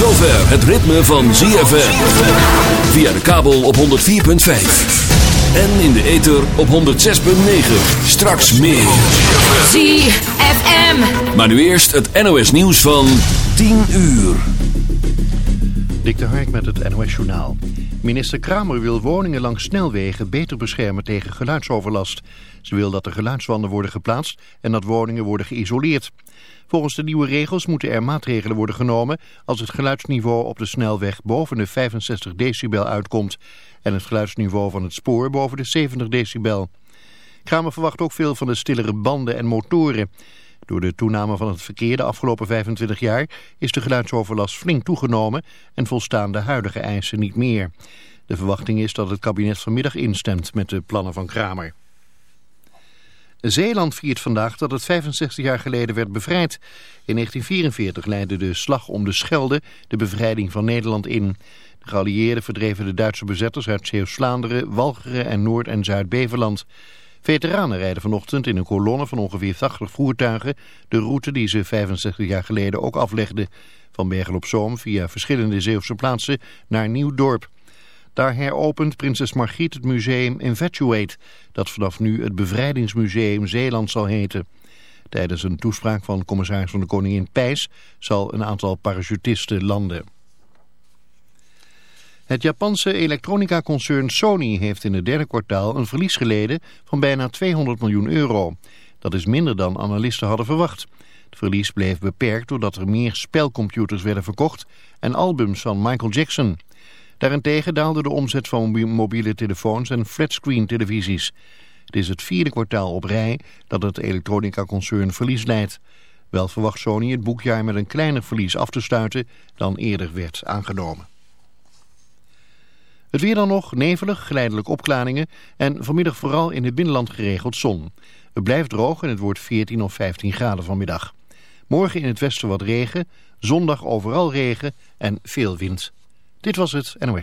zover het ritme van ZFM. Via de kabel op 104.5. En in de ether op 106.9. Straks meer. ZFM. Maar nu eerst het NOS nieuws van 10 uur. Dik de Hark met het NOS Journaal. Minister Kramer wil woningen langs snelwegen beter beschermen tegen geluidsoverlast. Ze wil dat er geluidswanden worden geplaatst en dat woningen worden geïsoleerd. Volgens de nieuwe regels moeten er maatregelen worden genomen als het geluidsniveau op de snelweg boven de 65 decibel uitkomt en het geluidsniveau van het spoor boven de 70 decibel. Kramer verwacht ook veel van de stillere banden en motoren. Door de toename van het verkeer de afgelopen 25 jaar is de geluidsoverlast flink toegenomen en volstaan de huidige eisen niet meer. De verwachting is dat het kabinet vanmiddag instemt met de plannen van Kramer. Zeeland viert vandaag dat het 65 jaar geleden werd bevrijd. In 1944 leidde de slag om de Schelde de bevrijding van Nederland in. De geallieerden verdreven de Duitse bezetters uit Zeeuws-Vlaanderen, Walcheren en Noord- en Zuid-Beveland. Veteranen rijden vanochtend in een kolonne van ongeveer 80 voertuigen de route die ze 65 jaar geleden ook aflegden. Van Bergen op Zoom via verschillende Zeeuwse plaatsen naar Nieuw-Dorp. Daar heropent prinses Margriet het museum Infatuate, dat vanaf nu het Bevrijdingsmuseum Zeeland zal heten. Tijdens een toespraak van commissaris van de Koningin Pijs zal een aantal parachutisten landen. Het Japanse elektronica-concern Sony heeft in het derde kwartaal een verlies geleden van bijna 200 miljoen euro. Dat is minder dan analisten hadden verwacht. Het verlies bleef beperkt doordat er meer spelcomputers werden verkocht en albums van Michael Jackson. Daarentegen daalde de omzet van mobiele telefoons en flatscreen televisies. Het is het vierde kwartaal op rij dat het elektronica-concern verlies leidt. Wel verwacht Sony het boekjaar met een kleiner verlies af te sluiten dan eerder werd aangenomen. Het weer dan nog, nevelig, geleidelijk opklaringen en vanmiddag vooral in het binnenland geregeld zon. Het blijft droog en het wordt 14 of 15 graden vanmiddag. Morgen in het westen wat regen, zondag overal regen en veel wind. Dit was het NOS.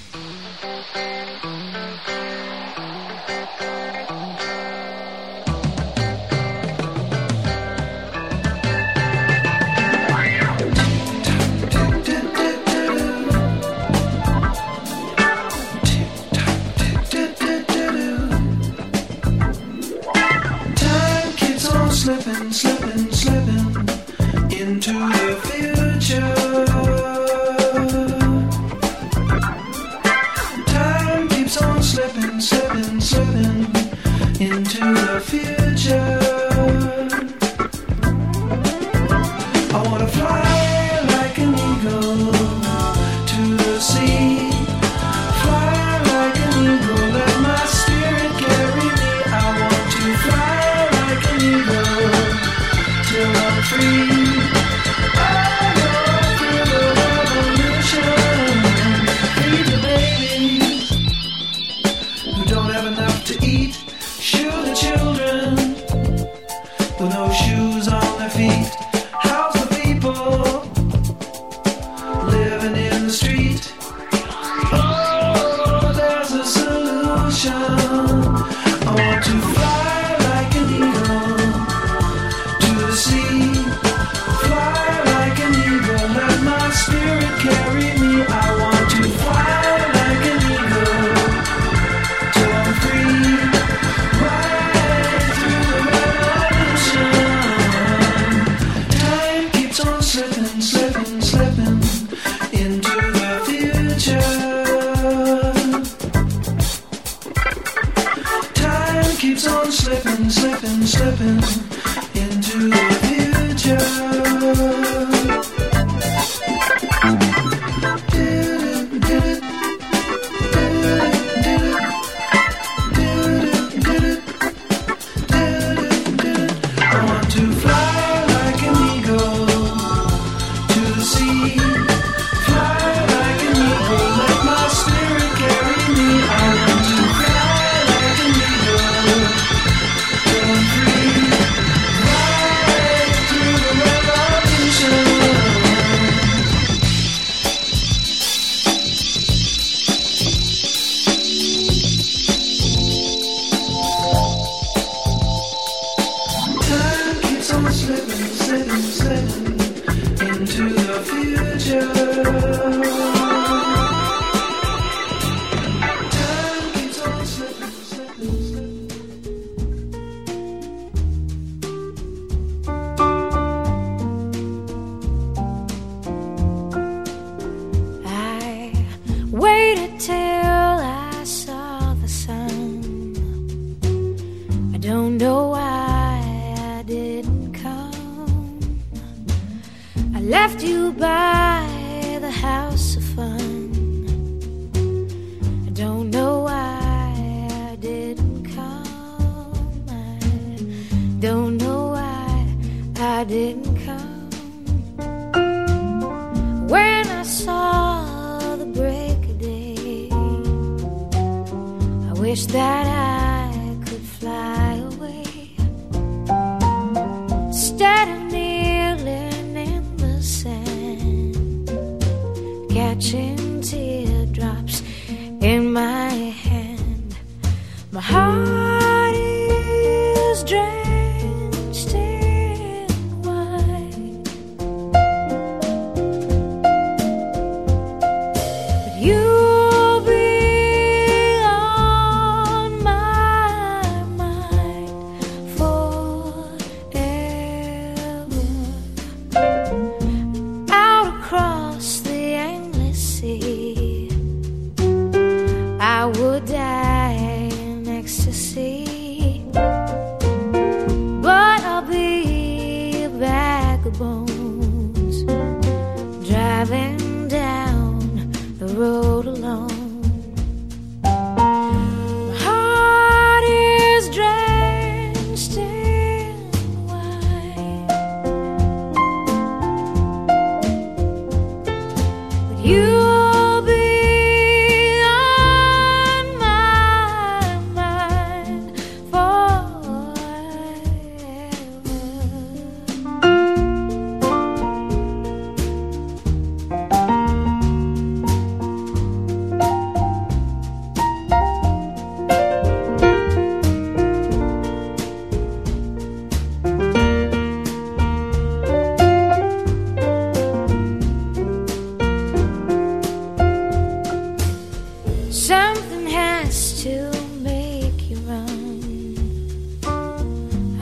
wish that I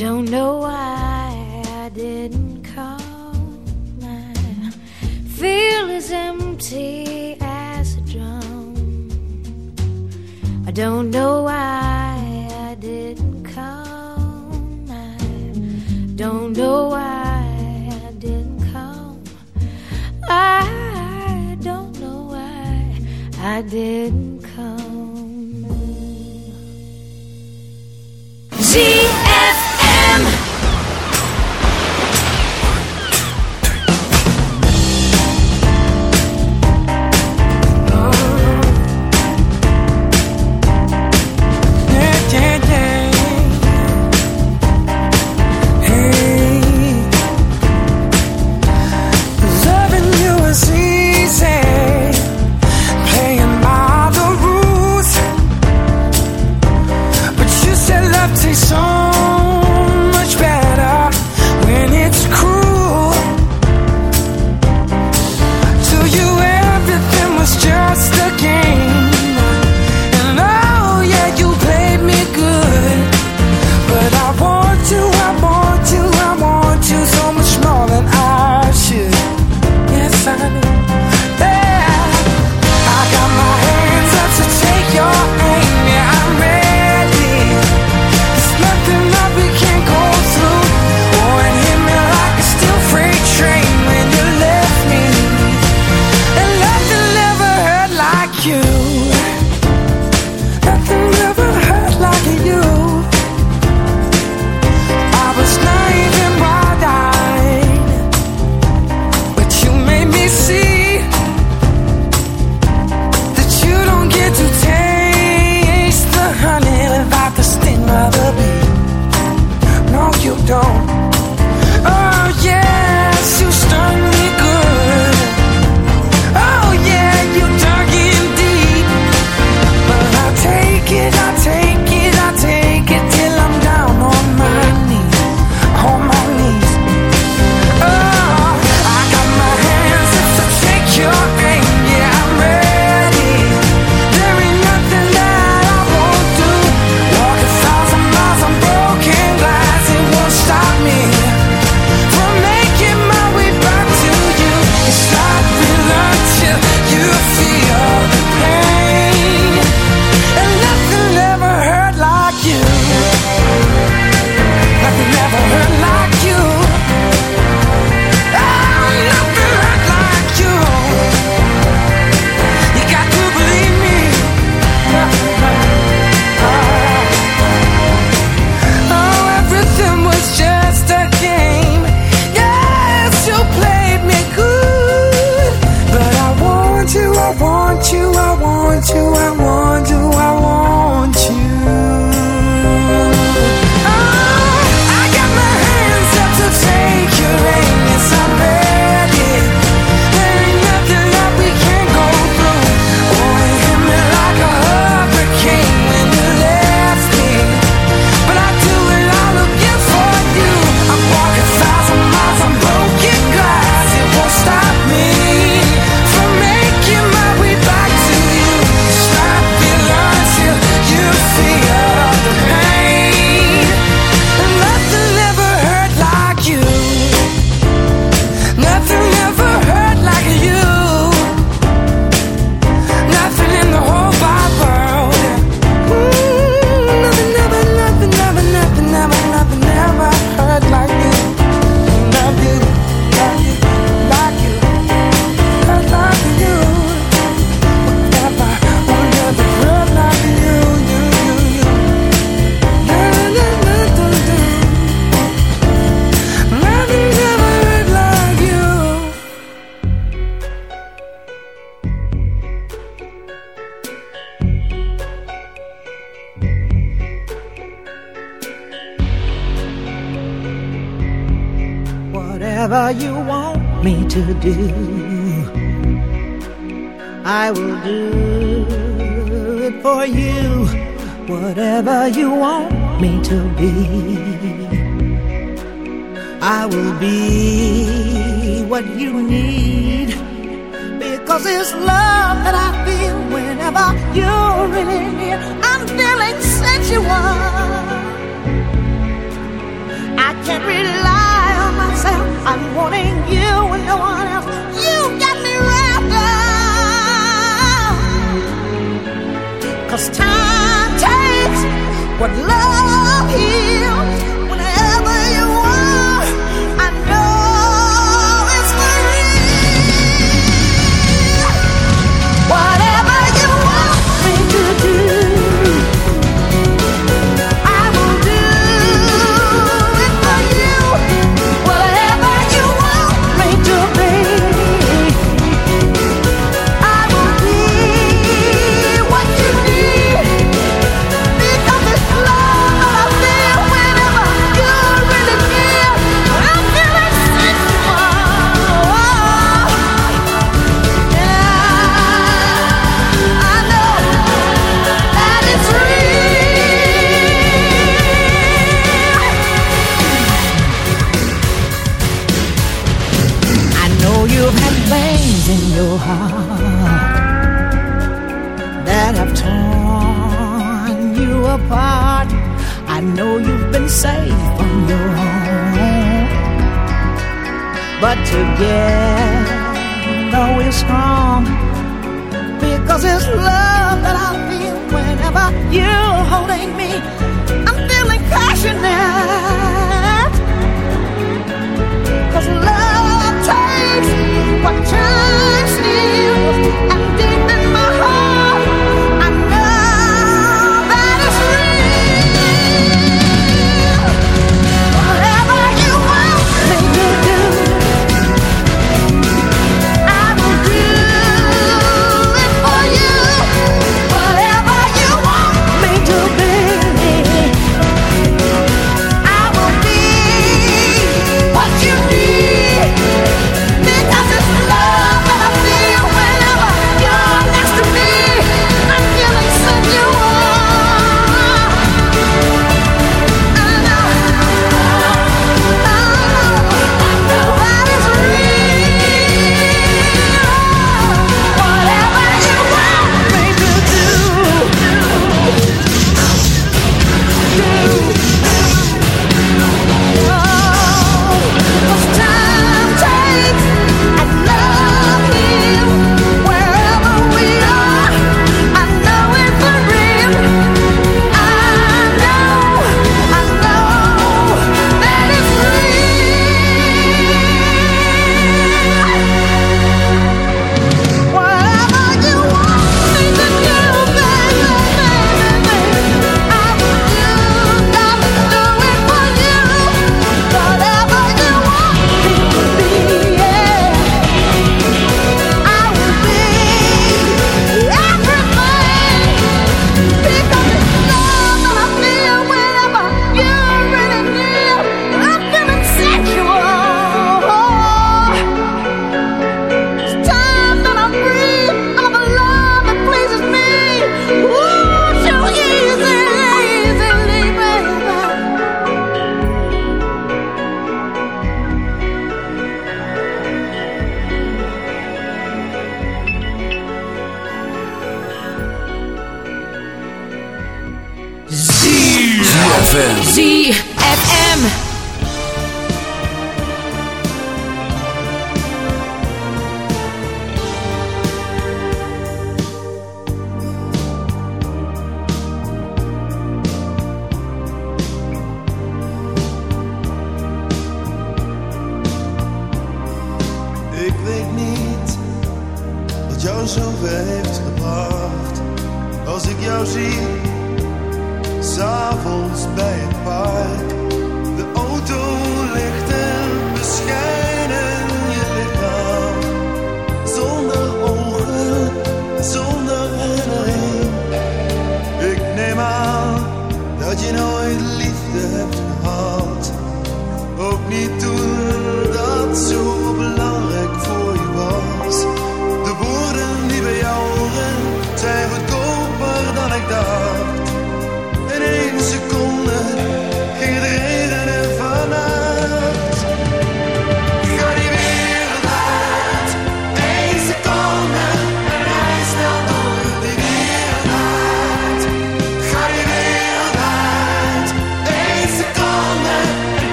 Don't know why I didn't call. My feel as empty as a drum. I don't know why I didn't call. I don't know why I didn't call. I don't know why I didn't. You need.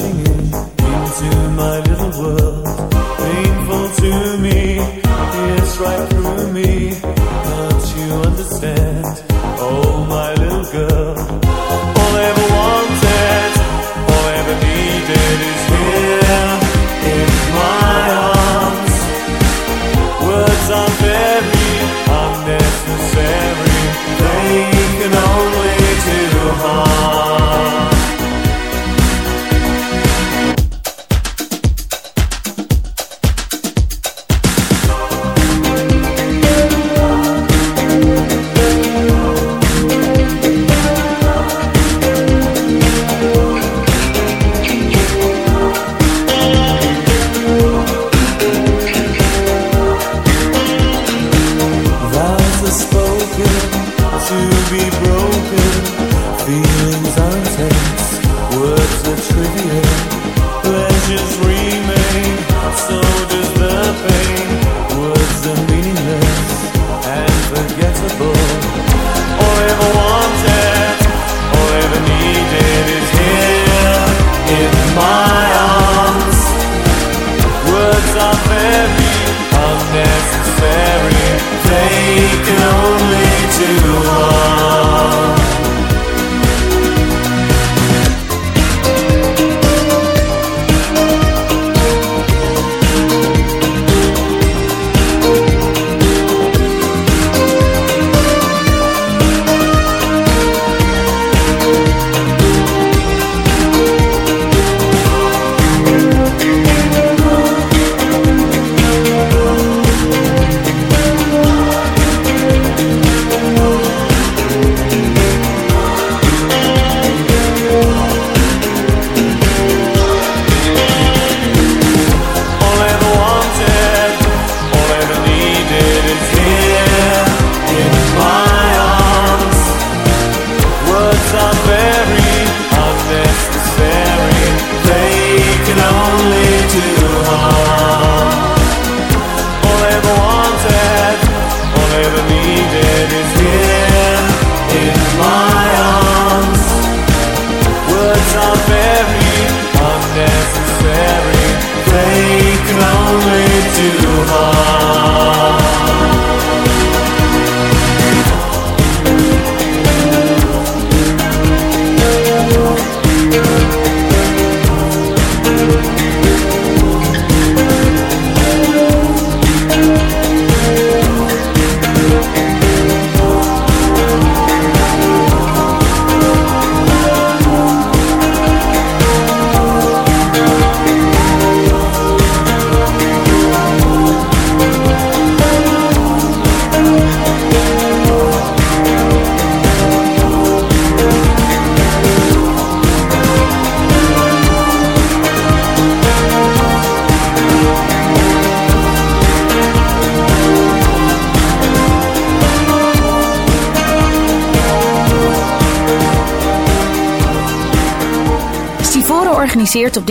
watching you.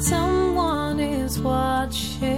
Someone is watching,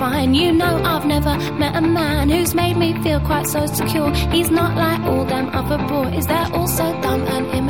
fine. You know, I've never met a man who's made me feel quite so secure. He's not like all them other boys, they're all so dumb and immature.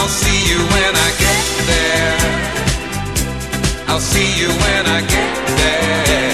I'll see you when I get there. I'll see you when I get there.